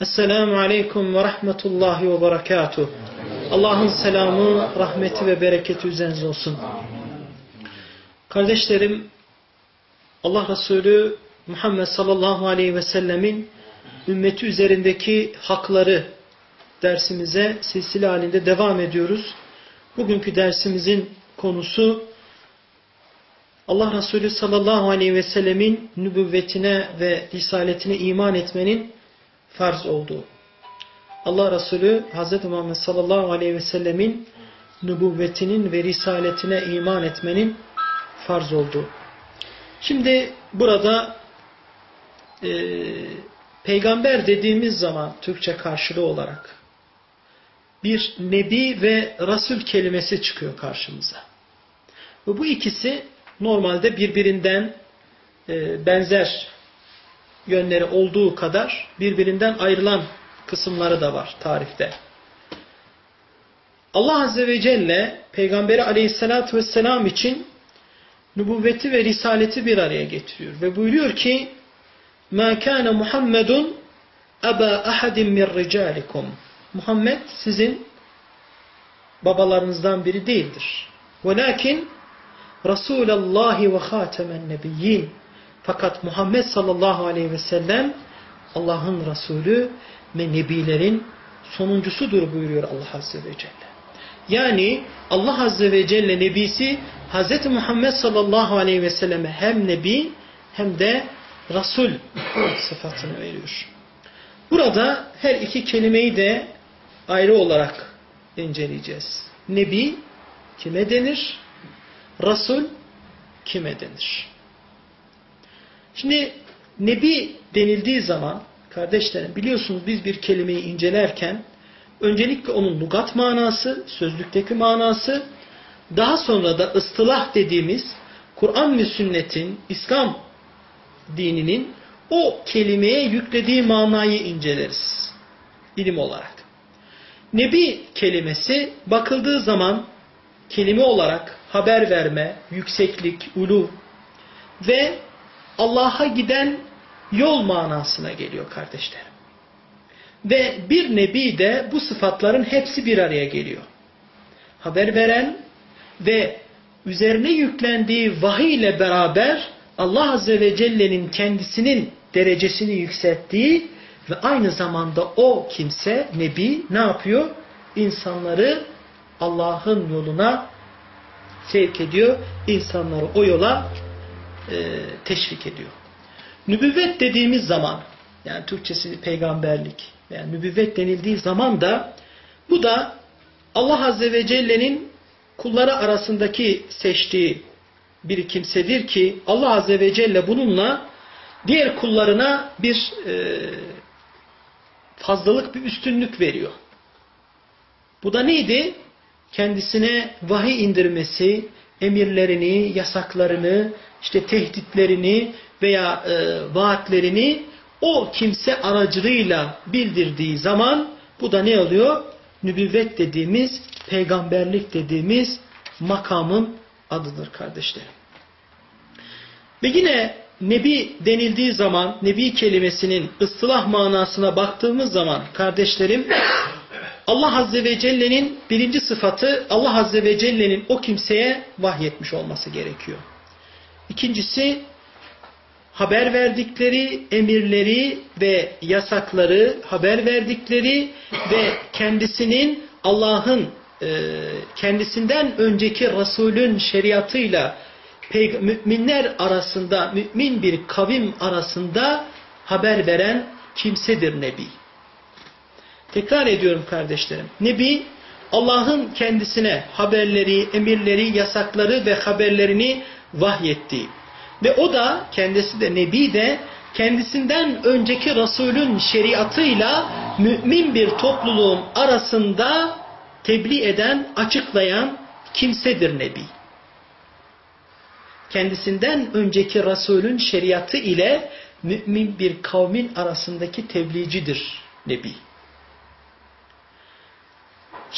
Esselamu Aleyküm ve Rahmetullahi ve Berekatuh. Allah'ın selamı, rahmeti ve bereketi üzerinize olsun. Kardeşlerim, Allah Resulü Muhammed sallallahu aleyhi ve sellemin ümmeti üzerindeki hakları dersimize silsile halinde devam ediyoruz. Bugünkü dersimizin konusu Allah Resulü sallallahu aleyhi ve sellemin nübüvvetine ve risaletine iman etmenin farz olduğu. Allah Resulü Hz. Muhammed sallallahu aleyhi ve sellemin nübüvvetinin ve risaletine iman etmenin farz olduğu. Şimdi burada e, peygamber dediğimiz zaman Türkçe karşılığı olarak bir nebi ve rasul kelimesi çıkıyor karşımıza. Ve bu ikisi normalde birbirinden e, benzer yönleri olduğu kadar birbirinden ayrılan kısımları da var tarifte. Allah Azze ve Celle Peygamberi Aleyhisselatü Vesselam için nübüvveti ve risaleti bir araya getiriyor. Ve buyuruyor ki مَا كَانَ مُحَمَّدٌ أَبَا أَحَدٍ مِّنْ رِجَالِكُمْ Muhammed sizin babalarınızdan biri değildir. وَلَكِنْ رَسُولَ اللّٰهِ وَخَاتَمَ النَّبِيِّينَ fakat Muhammed sallallahu aleyhi ve sellem Allah'ın Resulü ve Nebilerin sonuncusudur buyuruyor Allah Azze ve Celle. Yani Allah Azze ve Celle Nebisi Hz. Muhammed sallallahu aleyhi ve selleme hem Nebi hem de Resul sıfatını veriyor. Burada her iki kelimeyi de ayrı olarak inceleyeceğiz. Nebi kime denir? Resul kime denir? Şimdi Nebi denildiği zaman kardeşlerim biliyorsunuz biz bir kelimeyi incelerken öncelikle onun lugat manası, sözlükteki manası daha sonra da ıstılah dediğimiz Kur'an ve sünnetin, İslam dininin o kelimeye yüklediği manayı inceleriz. ilim olarak. Nebi kelimesi bakıldığı zaman kelime olarak haber verme, yükseklik, ulu ve Allah'a giden yol manasına geliyor kardeşlerim. Ve bir nebi de bu sıfatların hepsi bir araya geliyor. Haber veren ve üzerine yüklendiği vahiy ile beraber Allah Azze ve Celle'nin kendisinin derecesini yükselttiği ve aynı zamanda o kimse, nebi ne yapıyor? İnsanları Allah'ın yoluna sevk ediyor. İnsanları o yola e, teşvik ediyor. Nübüvvet dediğimiz zaman yani Türkçesi peygamberlik yani nübüvvet denildiği zaman da bu da Allah Azze ve Celle'nin kulları arasındaki seçtiği bir kimsedir ki Allah Azze ve Celle bununla diğer kullarına bir e, fazlalık bir üstünlük veriyor. Bu da neydi? Kendisine vahiy indirmesi, emirlerini, yasaklarını, işte tehditlerini veya e, vaatlerini o kimse aracılığıyla bildirdiği zaman bu da ne oluyor? Nübüvvet dediğimiz, peygamberlik dediğimiz makamın adıdır kardeşlerim. Ve yine Nebi denildiği zaman, Nebi kelimesinin ıstılah manasına baktığımız zaman kardeşlerim, Allah Azze ve Celle'nin birinci sıfatı Allah Azze ve Celle'nin o kimseye vahyetmiş olması gerekiyor. İkincisi haber verdikleri emirleri ve yasakları haber verdikleri ve kendisinin Allah'ın e, kendisinden önceki Resulün şeriatıyla müminler arasında, mümin bir kavim arasında haber veren kimsedir Nebi. Tekrar ediyorum kardeşlerim. Nebi Allah'ın kendisine haberleri, emirleri, yasakları ve haberlerini vahyettiği. Ve o da kendisi de Nebi de kendisinden önceki Resulün şeriatıyla mümin bir topluluğun arasında tebliğ eden, açıklayan kimsedir Nebi. Kendisinden önceki Resulün şeriatı ile mümin bir kavmin arasındaki tebliğcidir Nebi.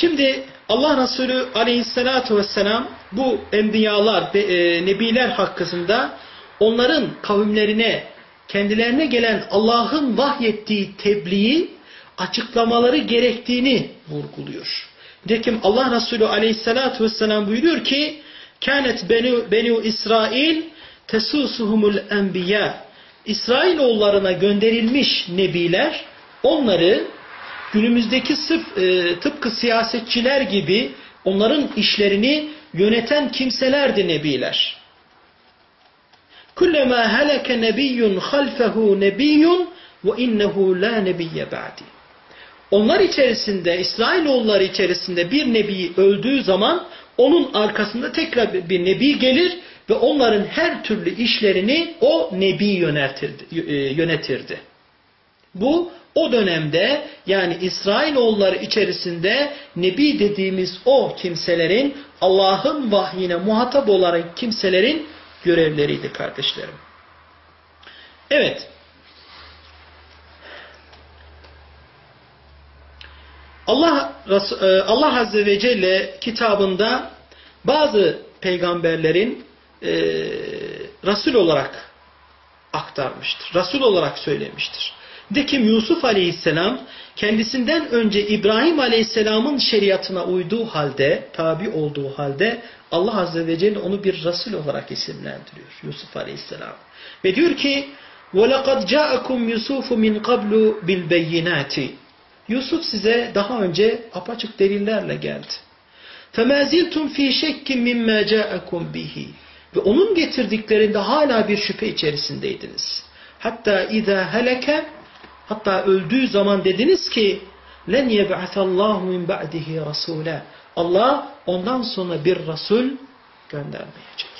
Şimdi Allah Resulü aleyhissalatu vesselam bu enbiyalar e, nebiler hakkında onların kavimlerine kendilerine gelen Allah'ın vahyettiği tebliği açıklamaları gerektiğini vurguluyor. Nitekim Allah Resulü aleyhissalatu vesselam buyuruyor ki Kânet benu, İsrail tesusuhumul enbiya İsrailoğullarına gönderilmiş nebiler onları günümüzdeki sırf e, tıpkı siyasetçiler gibi onların işlerini yöneten kimselerdi nebiler. Kullema heleke nebiyyun halfehu nebiyyun ve innehu la nebiyye ba'di. Onlar içerisinde, İsrailoğulları içerisinde bir nebi öldüğü zaman onun arkasında tekrar bir nebi gelir ve onların her türlü işlerini o nebi yönetirdi. E, yönetirdi. Bu o dönemde yani İsrailoğulları içerisinde Nebi dediğimiz o kimselerin Allah'ın vahyine muhatap olarak kimselerin görevleriydi kardeşlerim. Evet. Allah e, Allah Azze ve Celle kitabında bazı peygamberlerin e, Resul olarak aktarmıştır. Resul olarak söylemiştir. Nitekim Yusuf Aleyhisselam kendisinden önce İbrahim Aleyhisselam'ın şeriatına uyduğu halde, tabi olduğu halde Allah Azze ve Celle onu bir Resul olarak isimlendiriyor Yusuf Aleyhisselam. Ve diyor ki وَلَقَدْ جَاءَكُمْ يُسُوفُ مِنْ قَبْلُ بِالْبَيِّنَاتِ Yusuf size daha önce apaçık delillerle geldi. فَمَا زِلْتُمْ ف۪ي شَكٍ مِمَّا جَاءَكُمْ بِهِ Ve onun getirdiklerinde hala bir şüphe içerisindeydiniz. Hatta اِذَا هَلَكَ Hatta öldüğü zaman dediniz ki len yeb'atallahu min ba'dihi rasule. Allah ondan sonra bir rasul göndermeyecek.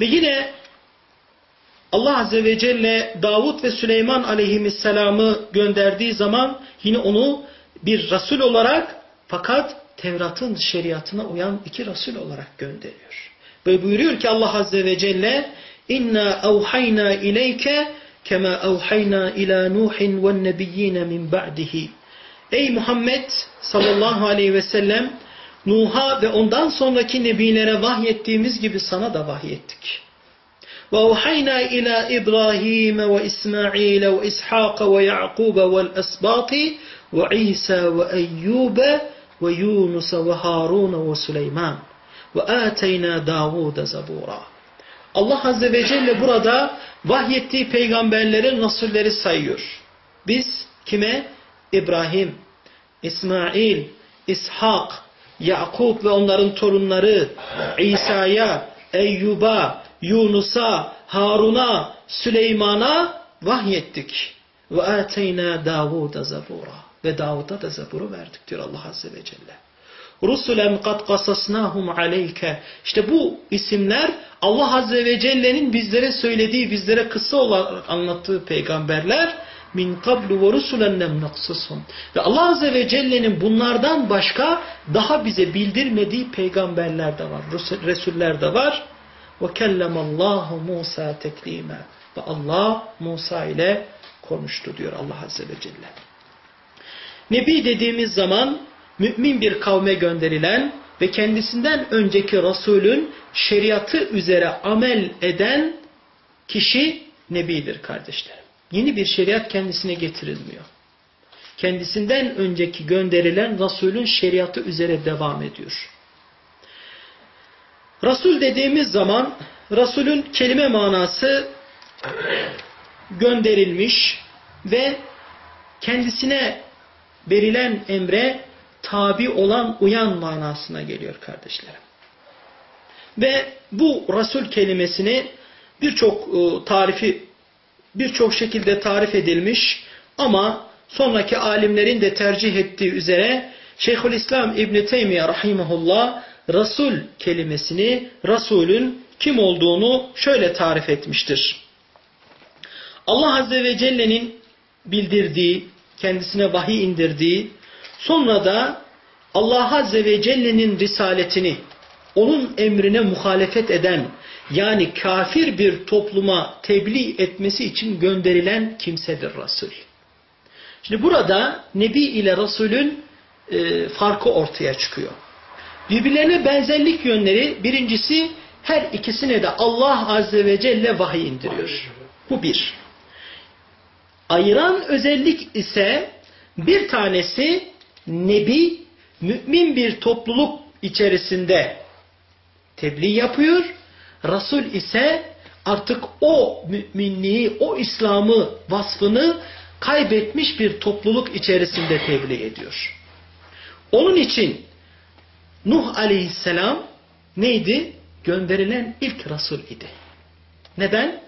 Ve yine Allah Azze ve Celle Davut ve Süleyman aleyhisselamı gönderdiği zaman yine onu bir rasul olarak fakat Tevrat'ın şeriatına uyan iki rasul olarak gönderiyor. Ve buyuruyor ki Allah Azze ve Celle İnna evhayna ileyke kema evhayna ila Nuhin ve nebiyyine min ba'dihi. Ey Muhammed sallallahu aleyhi ve sellem Nuh'a ve ondan sonraki nebilere vahyettiğimiz gibi sana da vahyettik. Ve evhayna ila İbrahim ve İsmail ve İshak ve Yaqub ve Esbati ve İsa ve Allah Azze ve Celle burada vahyettiği peygamberlerin rasulleri sayıyor. Biz kime? İbrahim, İsmail, İshak, Yakub ve onların torunları, İsa'ya, Eyyub'a, Yunus'a, Harun'a, Süleyman'a vahyettik. Ve ateyna Davud'a zabura. Ve Davud'a da zaburu verdik diyor Allah Azze ve Celle. Rusulen kad kasasnahum aleyke. İşte bu isimler Allah Azze ve Celle'nin bizlere söylediği, bizlere kısa olarak anlattığı peygamberler min kablu ve rusulen lem naksushum. Ve Allah Azze ve Celle'nin bunlardan başka daha bize bildirmediği peygamberler de var, resuller de var. Ve kellemallahu Musa teklime. Ve Allah Musa ile konuştu diyor Allah Azze ve Celle. Nebi dediğimiz zaman mümin bir kavme gönderilen, ve kendisinden önceki Resulün şeriatı üzere amel eden kişi Nebidir kardeşlerim. Yeni bir şeriat kendisine getirilmiyor. Kendisinden önceki gönderilen Resulün şeriatı üzere devam ediyor. Resul dediğimiz zaman Resulün kelime manası gönderilmiş ve kendisine verilen emre tabi olan, uyan manasına geliyor kardeşlerim. Ve bu Resul kelimesini birçok e, tarifi, birçok şekilde tarif edilmiş ama sonraki alimlerin de tercih ettiği üzere Şeyhülislam İbn Teymiye rahimehullah Resul kelimesini, Resulün kim olduğunu şöyle tarif etmiştir. Allah Azze ve Celle'nin bildirdiği, kendisine vahiy indirdiği, sonra da Allah Azze ve Celle'nin risaletini, onun emrine muhalefet eden, yani kafir bir topluma tebliğ etmesi için gönderilen kimsedir Resul. Şimdi burada Nebi ile Resulün e, farkı ortaya çıkıyor. Birbirlerine benzerlik yönleri birincisi her ikisine de Allah Azze ve Celle vahiy indiriyor. Bu bir. Ayıran özellik ise bir tanesi Nebi mümin bir topluluk içerisinde tebliğ yapıyor. Resul ise artık o müminliği, o İslam'ı, vasfını kaybetmiş bir topluluk içerisinde tebliğ ediyor. Onun için Nuh aleyhisselam neydi? Gönderilen ilk Resul idi. Neden?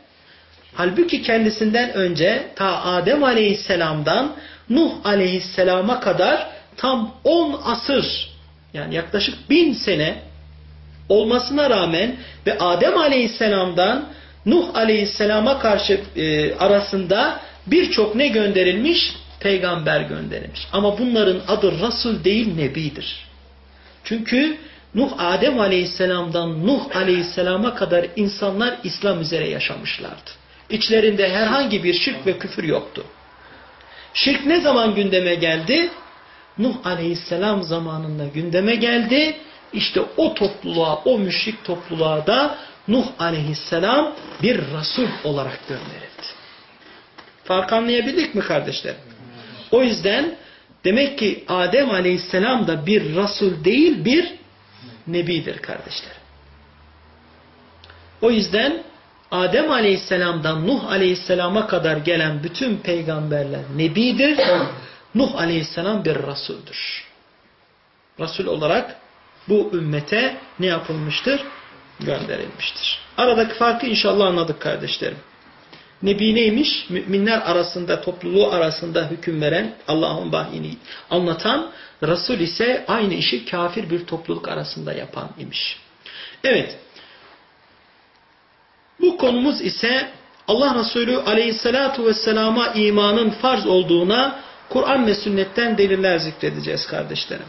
Halbuki kendisinden önce ta Adem aleyhisselamdan Nuh aleyhisselama kadar tam 10 asır yani yaklaşık bin sene olmasına rağmen ve Adem aleyhisselamdan Nuh aleyhisselama karşı e, arasında birçok ne gönderilmiş? Peygamber gönderilmiş. Ama bunların adı Resul değil Nebidir. Çünkü Nuh Adem aleyhisselamdan Nuh aleyhisselama kadar insanlar İslam üzere yaşamışlardı. İçlerinde herhangi bir şirk ve küfür yoktu. Şirk ne zaman gündeme geldi? Nuh aleyhisselam zamanında gündeme geldi. İşte o topluluğa, o müşrik topluluğa da Nuh aleyhisselam bir Resul olarak gönderildi. Fark anlayabildik mi kardeşlerim? O yüzden demek ki Adem aleyhisselam da bir Resul değil bir Nebidir kardeşlerim. O yüzden Adem aleyhisselamdan Nuh aleyhisselama kadar gelen bütün peygamberler Nebidir. Nuh aleyhisselam bir Resul'dür. Resul olarak bu ümmete ne yapılmıştır? Gönderilmiştir. Aradaki farkı inşallah anladık kardeşlerim. Nebi neymiş? Müminler arasında, topluluğu arasında hüküm veren, Allah'ın vahyini anlatan, Resul ise aynı işi kafir bir topluluk arasında yapan imiş. Evet. Bu konumuz ise Allah Resulü aleyhissalatu vesselama imanın farz olduğuna Kur'an ve sünnetten deliller zikredeceğiz kardeşlerim.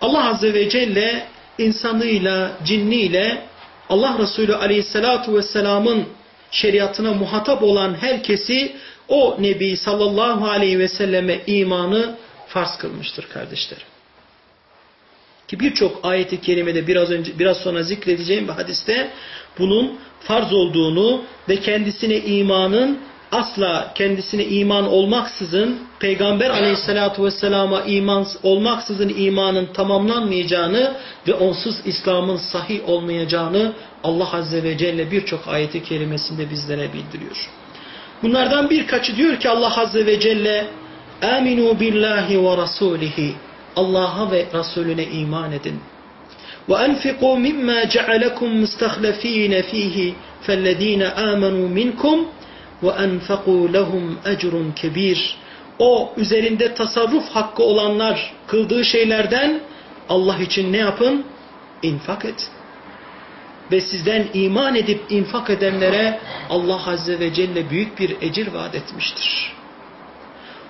Allah Azze ve Celle insanıyla, cinniyle Allah Resulü aleyhissalatu vesselamın şeriatına muhatap olan herkesi o Nebi sallallahu aleyhi ve selleme imanı farz kılmıştır kardeşlerim. Ki birçok ayeti kerimede biraz önce biraz sonra zikredeceğim bir hadiste bunun farz olduğunu ve kendisine imanın asla kendisine iman olmaksızın Peygamber aleyhissalatu vesselama iman olmaksızın imanın tamamlanmayacağını ve onsuz İslam'ın sahih olmayacağını Allah azze ve celle birçok ayeti kerimesinde bizlere bildiriyor. Bunlardan birkaçı diyor ki Allah azze ve celle Aminu billahi ve rasulihi Allah'a ve Resulüne iman edin. Enfiqu mimma cealekum mustahlefine fihi fellezine amenu minkum وَاَنْفَقُوا لَهُمْ اَجْرٌ kebir. O üzerinde tasarruf hakkı olanlar kıldığı şeylerden Allah için ne yapın? İnfak et. Ve sizden iman edip infak edenlere Allah Azze ve Celle büyük bir ecir vaat etmiştir.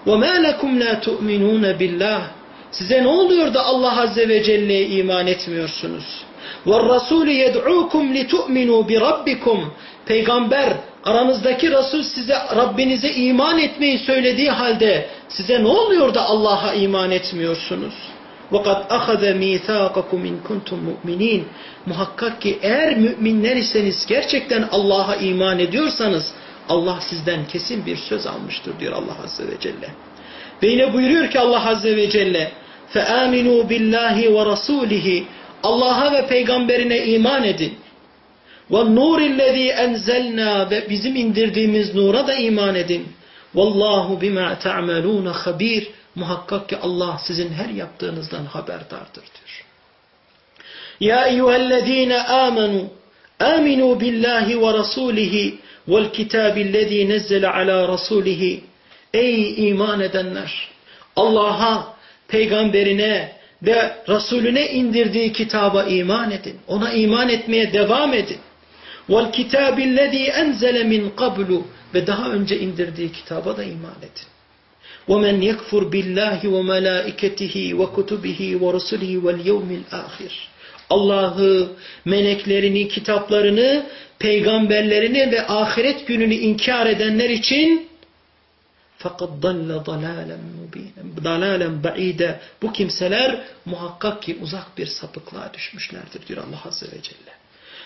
وَمَا لَكُمْ لَا تُؤْمِنُونَ بِاللّٰهِ Size ne oluyor da Allah Azze ve Celle'ye iman etmiyorsunuz? وَالرَّسُولِ يَدْعُوكُمْ لِتُؤْمِنُوا بِرَبِّكُمْ Peygamber aranızdaki Resul size Rabbinize iman etmeyi söylediği halde size ne oluyor da Allah'a iman etmiyorsunuz? وَقَدْ أَخَذَ مِيثَاقَكُمْ اِنْ كُنْتُمْ مُؤْمِنِينَ Muhakkak ki eğer müminler iseniz gerçekten Allah'a iman ediyorsanız Allah sizden kesin bir söz almıştır diyor Allah Azze ve Celle. Ve yine buyuruyor ki Allah Azze ve Celle فَآمِنُوا بِاللّٰهِ وَرَسُولِهِ Allah'a ve peygamberine iman edin. Ve nurillezî enzelnâ ve bizim indirdiğimiz nura da iman edin. Vallahu bima ta'malun habir. Muhakkak ki Allah sizin her yaptığınızdan haberdardır diyor. Ya eyyühellezîne amenu aminu billahi ve rasulihi vel kitabillezî nezzele ala rasulihi. Ey iman edenler! Allah'a, peygamberine ve Resulüne indirdiği kitaba iman edin. Ona iman etmeye devam edin. وَالْكِتَابِ الَّذ۪ي اَنْزَلَ مِنْ قَبْلُ Ve daha önce indirdiği kitaba da iman edin. وَمَنْ يَكْفُرْ بِاللّٰهِ وَمَلَائِكَتِهِ وَكُتُبِهِ وَرُسُلِهِ وَالْيَوْمِ الْآخِرِ Allah'ı, meleklerini, kitaplarını, peygamberlerini ve ahiret gününü inkar edenler için fakat dalle dalalen mubinen, dalalen ba'ide bu kimseler muhakkak ki uzak bir sapıklığa düşmüşlerdir diyor Allah Azze ve Celle.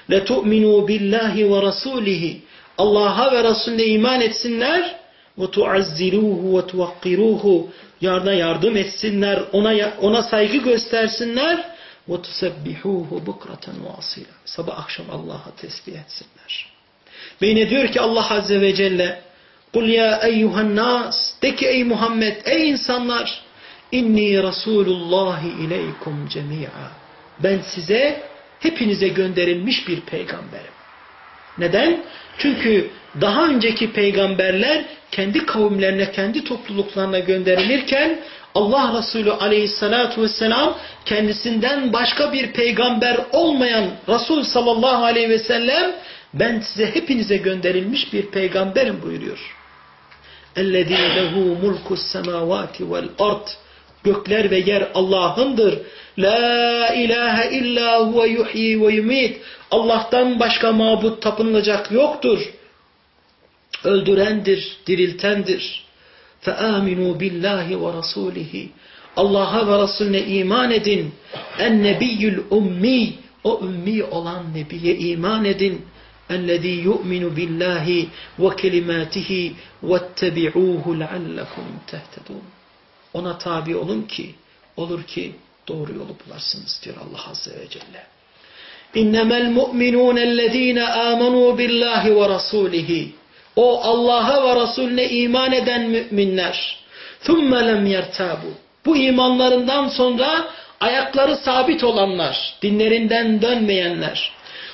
لَتُؤْمِنُوا بِاللّٰهِ وَرَسُولِهِ Allah'a ve Resulüne iman etsinler وَتُعَزِّرُوهُ وَتُوَقِّرُوهُ Yarına yardım etsinler, ona, ona saygı göstersinler وَتُسَبِّحُوهُ بُكْرَةً وَاسِيلًا Sabah akşam Allah'a tesbih etsinler. Ve yine diyor ki Allah Azze ve Celle قُلْ يَا اَيُّهَا النَّاسِ De ki ey Muhammed, ey insanlar inni Rasulullahi ileykum cemi'a. Ben size hepinize gönderilmiş bir peygamberim. Neden? Çünkü daha önceki peygamberler kendi kavimlerine, kendi topluluklarına gönderilirken Allah Resulü aleyhissalatu vesselam kendisinden başka bir peygamber olmayan Resul sallallahu aleyhi ve sellem ben size hepinize gönderilmiş bir peygamberim buyuruyor. اَلَّذ۪ي لَهُ مُلْكُ السَّمَاوَاتِ وَالْأَرْضِ Gökler ve yer Allah'ındır. La ilahe illa huve yuhyi ve yumit. Allah'tan başka mabut tapınılacak yoktur. Öldürendir, diriltendir. فَآمِنُوا بِاللّٰهِ وَرَسُولِهِ Allah'a ve Resulüne iman edin. En-nebiyyül ummi. O ümmi olan Nebiye iman edin. اَلَّذ۪ي يُؤْمِنُ بِاللّٰهِ وَكَلِمَاتِهِ وَاتَّبِعُوهُ لَعَلَّكُمْ تَهْتَدُونَ Ona tabi olun ki, olur ki doğru yolu bulasınız diyor Allah Azze ve Celle. اِنَّمَا الْمُؤْمِنُونَ الَّذ۪ينَ آمَنُوا بِاللّٰهِ وَرَسُولِهِ O Allah'a ve Resulüne iman eden müminler. ثُمَّ لَمْ يَرْتَابُوا Bu imanlarından sonra ayakları sabit olanlar, dinlerinden dönmeyenler.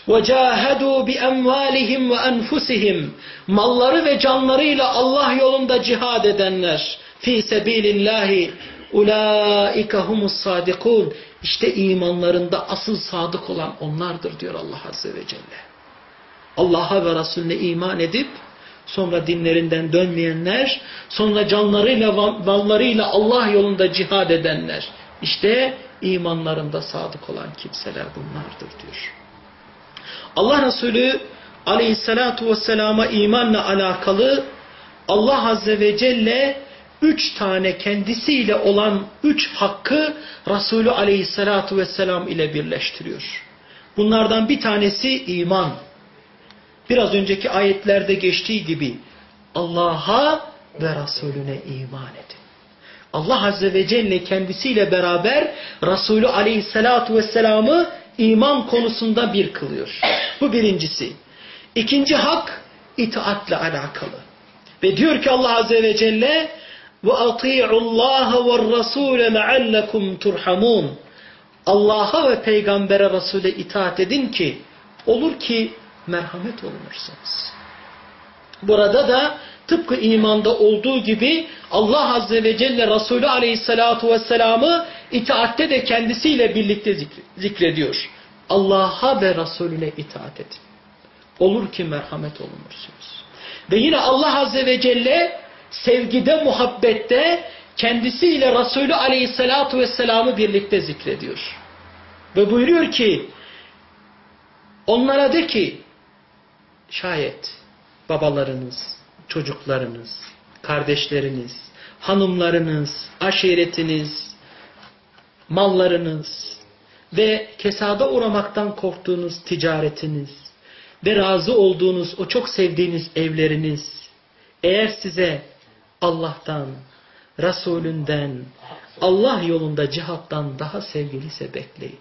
وَجَاهَدُوا بِأَمْوَالِهِمْ وَأَنْفُسِهِمْ Malları ve canlarıyla Allah yolunda cihad edenler. fi sebilillahi ulaike humus sadikun. İşte imanlarında asıl sadık olan onlardır diyor Allah Azze ve Celle. Allah'a ve Resulüne iman edip sonra dinlerinden dönmeyenler, sonra canlarıyla, mallarıyla Allah yolunda cihad edenler. İşte imanlarında sadık olan kimseler bunlardır diyor. Allah Resulü aleyhissalatu vesselama imanla alakalı Allah Azze ve Celle üç tane kendisiyle olan üç hakkı Resulü aleyhissalatu vesselam ile birleştiriyor. Bunlardan bir tanesi iman. Biraz önceki ayetlerde geçtiği gibi Allah'a ve Resulüne iman edin. Allah Azze ve Celle kendisiyle beraber Resulü aleyhissalatu vesselamı iman konusunda bir kılıyor. Bu birincisi. İkinci hak itaatle alakalı. Ve diyor ki Allah Azze ve Celle وَاَطِيعُ اللّٰهَ وَالرَّسُولَ لَعَلَّكُمْ تُرْحَمُونَ Allah'a ve peygambere Resul'e itaat edin ki olur ki merhamet olunursunuz. Burada da tıpkı imanda olduğu gibi Allah Azze ve Celle Resulü Aleyhisselatü Vesselam'ı itaatte de kendisiyle birlikte zikrediyor. Allah'a ve Resulüne itaat edin. Olur ki merhamet olunursunuz. Ve yine Allah Azze ve Celle sevgide, muhabbette kendisiyle Resulü Aleyhisselatü Vesselam'ı birlikte zikrediyor. Ve buyuruyor ki onlara de ki şayet babalarınız, çocuklarınız, kardeşleriniz, hanımlarınız, aşiretiniz, mallarınız ve kesada uğramaktan korktuğunuz ticaretiniz ve razı olduğunuz o çok sevdiğiniz evleriniz eğer size Allah'tan, Resulünden, Allah yolunda cihattan daha sevgiliyse bekleyin.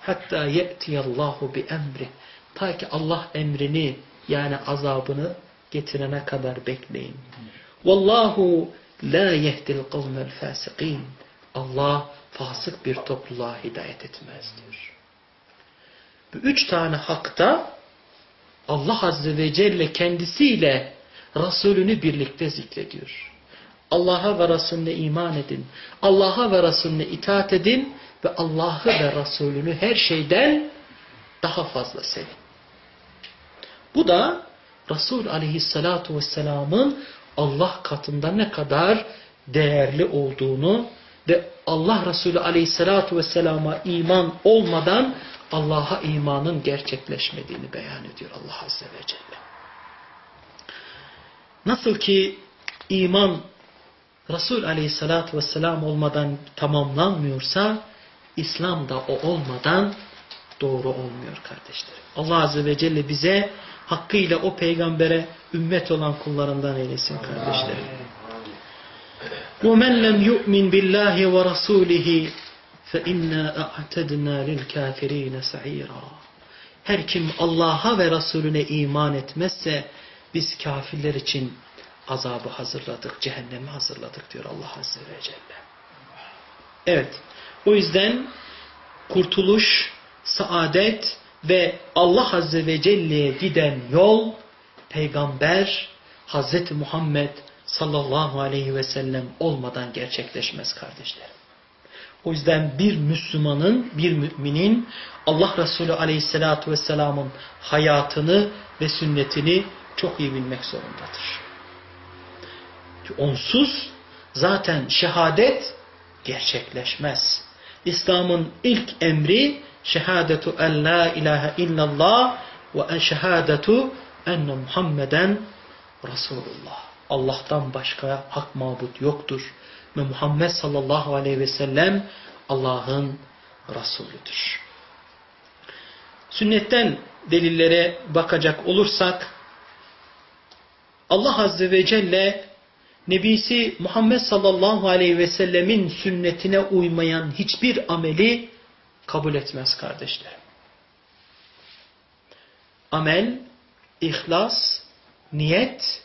Hatta ye'tiyallahu bi emri. Ta ki Allah emrini yani azabını getirene kadar bekleyin. Vallahu la yehdil kavmel fasikin. Allah fasık bir topluluğa hidayet etmez diyor. Bu üç tane hakta Allah Azze ve Celle kendisiyle Resulünü birlikte zikrediyor. Allah'a ve Resulüne iman edin. Allah'a ve Resulüne itaat edin ve Allah'ı ve Resulünü her şeyden daha fazla sevin. Bu da Resul aleyhissalatu vesselamın Allah katında ne kadar değerli olduğunu ve Allah Resulü aleyhissalatu vesselama iman olmadan Allah'a imanın gerçekleşmediğini beyan ediyor Allah Azze ve Celle. Nasıl ki iman Resul aleyhissalatü vesselam olmadan tamamlanmıyorsa İslam da o olmadan doğru olmuyor kardeşlerim. Allah Azze ve Celle bize hakkıyla o peygambere ümmet olan kullarından eylesin kardeşlerim. وَمَنْ لَمْ يُؤْمِنْ بِاللّٰهِ وَرَسُولِهِ فَاِنَّا اَعْتَدْنَا لِلْكَافِر۪ينَ سَع۪يرًا Her kim Allah'a ve Resulüne iman etmezse biz kafirler için azabı hazırladık, cehennemi hazırladık diyor Allah Azze ve Celle. Evet, o yüzden kurtuluş, saadet ve Allah Azze ve Celle'ye giden yol, peygamber Hazreti Muhammed sallallahu aleyhi ve sellem olmadan gerçekleşmez kardeşlerim. O yüzden bir Müslümanın, bir müminin Allah Resulü aleyhissalatu vesselamın hayatını ve sünnetini çok iyi bilmek zorundadır. Onsuz zaten şehadet gerçekleşmez. İslam'ın ilk emri şehadetu en la ilahe illallah ve en şehadetu enne Muhammeden Resulullah. Allah'tan başka hak mabut yoktur. Ve Muhammed sallallahu aleyhi ve sellem Allah'ın Resulüdür. Sünnetten delillere bakacak olursak Allah Azze ve Celle Nebisi Muhammed sallallahu aleyhi ve sellemin sünnetine uymayan hiçbir ameli kabul etmez kardeşlerim. Amel, ihlas, niyet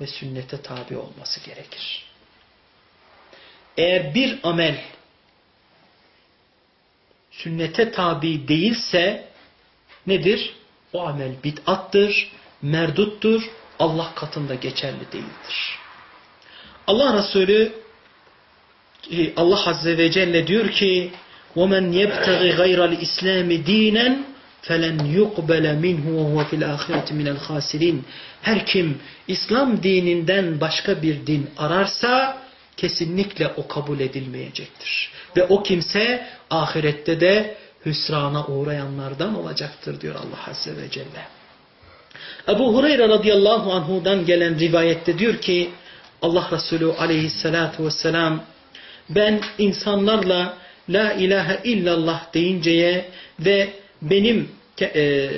ve sünnete tabi olması gerekir. Eğer bir amel sünnete tabi değilse nedir? O amel bid'attır, merduttur, Allah katında geçerli değildir. Allah Resulü e, Allah Azze ve Celle diyor ki وَمَنْ يَبْتَغِ غَيْرَ الْاِسْلَامِ دِينًا فَلَنْ يُقْبَلَ مِنْهُ وَهُوَ فِي الْآخِرَةِ مِنَ الْخَاسِرِينَ Her kim İslam dininden başka bir din ararsa kesinlikle o kabul edilmeyecektir. Ve o kimse ahirette de hüsrana uğrayanlardan olacaktır diyor Allah Azze ve Celle. Ebu Hureyre radıyallahu anhudan gelen rivayette diyor ki Allah Resulü aleyhissalatu vesselam ben insanlarla la ilahe illallah deyinceye ve benim e,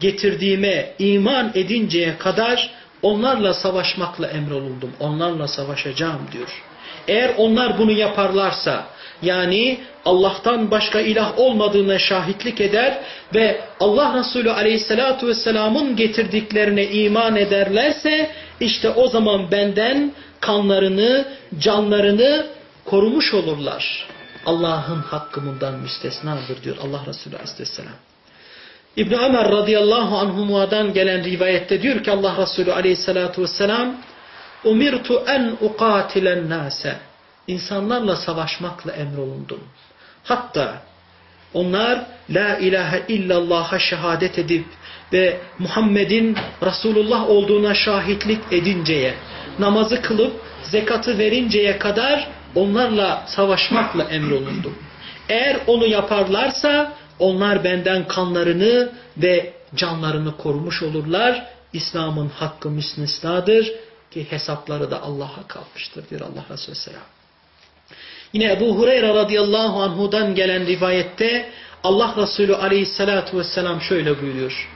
getirdiğime iman edinceye kadar onlarla savaşmakla emrolundum. Onlarla savaşacağım diyor. Eğer onlar bunu yaparlarsa yani Allah'tan başka ilah olmadığına şahitlik eder ve Allah Resulü aleyhissalatu vesselamın getirdiklerine iman ederlerse işte o zaman benden kanlarını, canlarını korumuş olurlar. Allah'ın hakkı bundan müstesnadır diyor Allah Resulü aleyhisselam. İbn Ömer radıyallahu anhuma'dan gelen rivayette diyor ki Allah Resulü aleyhissalatu vesselam Umirtu en uqatilen nase insanlarla savaşmakla emrolundum. Hatta onlar la ilahe illallah'a şehadet edip ve Muhammed'in Resulullah olduğuna şahitlik edinceye, namazı kılıp zekatı verinceye kadar onlarla savaşmakla emrolundum. Eğer onu yaparlarsa onlar benden kanlarını ve canlarını korumuş olurlar. İslam'ın hakkı müsnisnadır ki hesapları da Allah'a kalmıştır diyor Allah Resulü Selam. Yine Ebu Hureyre radıyallahu anhudan gelen rivayette Allah Resulü aleyhissalatu vesselam şöyle buyuruyor.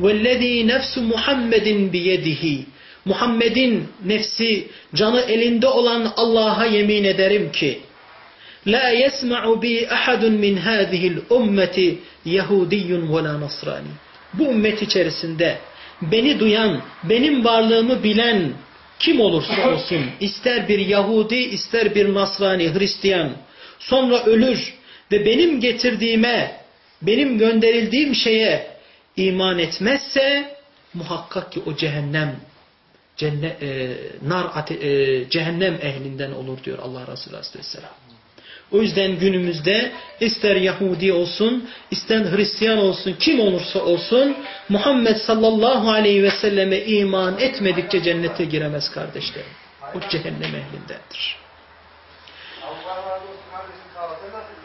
وَالَّذ۪ي نَفْسُ مُحَمَّدٍ بِيَدِهِ Muhammed'in nefsi, canı elinde olan Allah'a yemin ederim ki La yesma'u bi ahadun min hadihil ummeti Yahudiyyun ve la Nasrani. Bu ümmet içerisinde beni duyan, benim varlığımı bilen kim olursa olsun, ister bir Yahudi, ister bir Nasrani, Hristiyan, sonra ölür ve benim getirdiğime, benim gönderildiğim şeye iman etmezse muhakkak ki o cehennem cennet, e, nar ate, e, cehennem ehlinden olur diyor Allah Resulü Aleyhisselam. O yüzden günümüzde ister Yahudi olsun, ister Hristiyan olsun, kim olursa olsun Muhammed sallallahu aleyhi ve selleme iman etmedikçe cennete giremez kardeşlerim. O cehennem ehlindendir.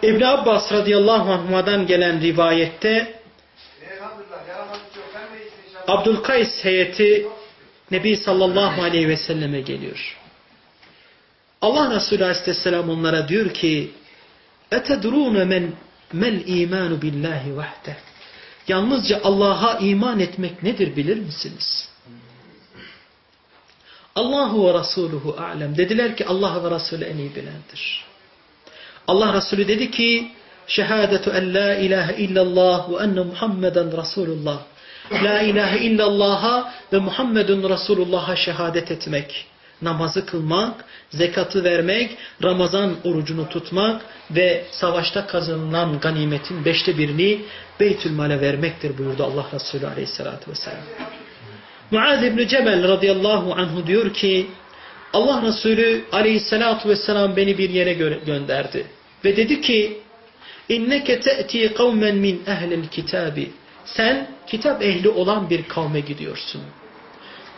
İbn Abbas radıyallahu anh'dan gelen rivayette Abdülkays heyeti Nebi sallallahu aleyhi ve selleme geliyor. Allah Resulü aleyhisselam onlara diyor ki اَتَدْرُونَ men mel imanu billahi vahde. Yalnızca Allah'a iman etmek nedir bilir misiniz? Allahu ve Resuluhu alem. Dediler ki Allah ve Resulü en iyi bilendir. Allah Resulü dedi ki şehadetu en la ilahe illallah ve enne Muhammeden Resulullah. La ilahe illallah'a ve Muhammedun Resulullah'a şehadet etmek namazı kılmak, zekatı vermek, Ramazan orucunu tutmak ve savaşta kazanılan ganimetin beşte birini Beytülmal'e vermektir buyurdu Allah Resulü aleyhissalatü vesselam. Muaz İbni Cebel radıyallahu anhu diyor ki Allah Resulü aleyhissalatu vesselam beni bir yere gö gönderdi. Ve dedi ki inneke te'ti kavmen min ehlil kitabi sen kitap ehli olan bir kavme gidiyorsun.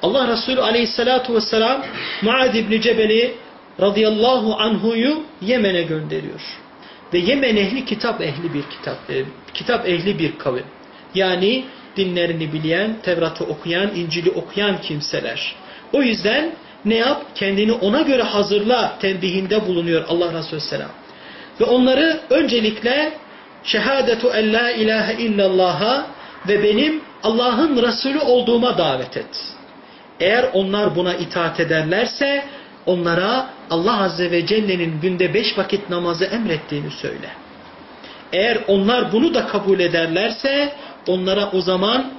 Allah Resulü aleyhissalatu vesselam Muad İbni Cebel'i radıyallahu anhuyu Yemen'e gönderiyor. Ve Yemen ehli kitap ehli bir kitap, e, kitap ehli bir kavim. Yani dinlerini bilen, Tevrat'ı okuyan, İncil'i okuyan kimseler. O yüzden ne yap? Kendini ona göre hazırla tembihinde bulunuyor Allah Resulü Selam. Ve onları öncelikle şehadetu en la ilahe illallah'a ve benim Allah'ın Resulü olduğuma davet et. Eğer onlar buna itaat ederlerse onlara Allah Azze ve Celle'nin günde beş vakit namazı emrettiğini söyle. Eğer onlar bunu da kabul ederlerse onlara o zaman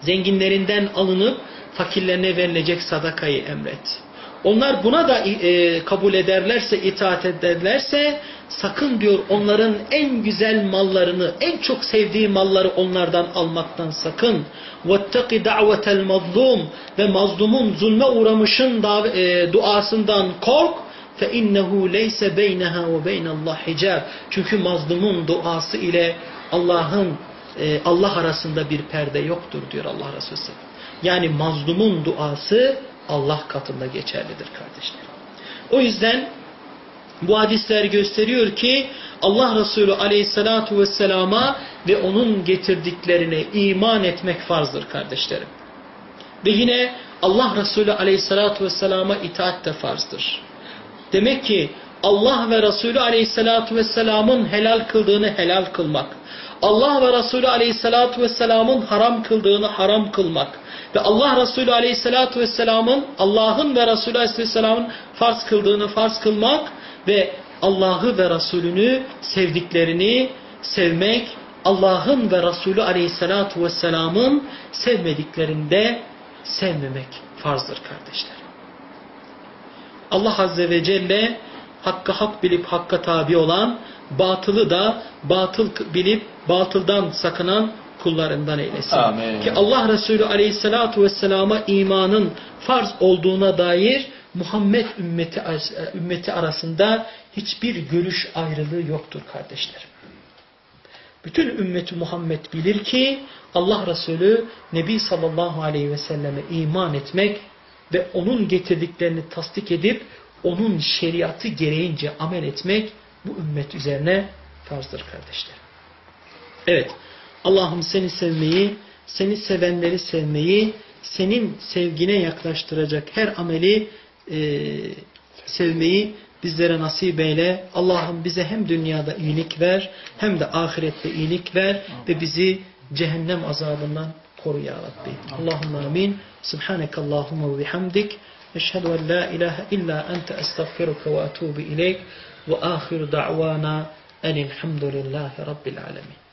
zenginlerinden alınıp fakirlerine verilecek sadakayı emret. Onlar buna da e, kabul ederlerse, itaat ederlerse sakın diyor onların en güzel mallarını, en çok sevdiği malları onlardan almaktan sakın. وَاتَّقِ دَعْوَةَ الْمَظْلُومِ Ve mazlumun zulme uğramışın e, duasından kork. فَاِنَّهُ لَيْسَ بَيْنَهَا وَبَيْنَ اللّٰهِ حِجَابٍ Çünkü mazlumun duası ile Allah'ın e, Allah arasında bir perde yoktur diyor Allah Resulü. Yani mazlumun duası Allah katında geçerlidir kardeşlerim. O yüzden bu hadisler gösteriyor ki Allah Resulü aleyhissalatu vesselama ve onun getirdiklerine iman etmek farzdır kardeşlerim. Ve yine Allah Resulü aleyhissalatu vesselama itaat de farzdır. Demek ki Allah ve Resulü aleyhissalatu vesselamın helal kıldığını helal kılmak, Allah ve Resulü aleyhissalatu vesselamın haram kıldığını haram kılmak ve Allah Resulü aleyhissalatu vesselamın Allah'ın ve Resulü aleyhisselamın farz kıldığını farz kılmak ve Allah'ı ve Resulünü sevdiklerini sevmek, Allah'ın ve Resulü aleyhissalatu vesselamın sevmediklerinde sevmemek farzdır kardeşler. Allah Azze ve Celle hakkı hak bilip hakka tabi olan, batılı da batıl bilip batıldan sakınan kullarından eylesin. Amin. Ki Allah Resulü aleyhissalatu vesselama imanın farz olduğuna dair Muhammed ümmeti, ümmeti arasında hiçbir görüş ayrılığı yoktur kardeşlerim. Bütün ümmeti Muhammed bilir ki Allah Resulü Nebi sallallahu aleyhi ve selleme iman etmek ve onun getirdiklerini tasdik edip onun şeriatı gereğince amel etmek bu ümmet üzerine farzdır kardeşlerim. Evet Allah'ım seni sevmeyi, seni sevenleri sevmeyi, senin sevgine yaklaştıracak her ameli e, sevmeyi bizlere nasip eyle. Allah'ım bize hem dünyada iyilik ver hem de ahirette iyilik ver ve bizi cehennem azabından koru ya Rabbi. Allahümme amin. Subhaneke Allahümme ve bihamdik. Eşhedü en la ilahe illa ente estağfiruke ve etubu ileyk. Ve ahiru da'vana enilhamdülillahi rabbil alemin.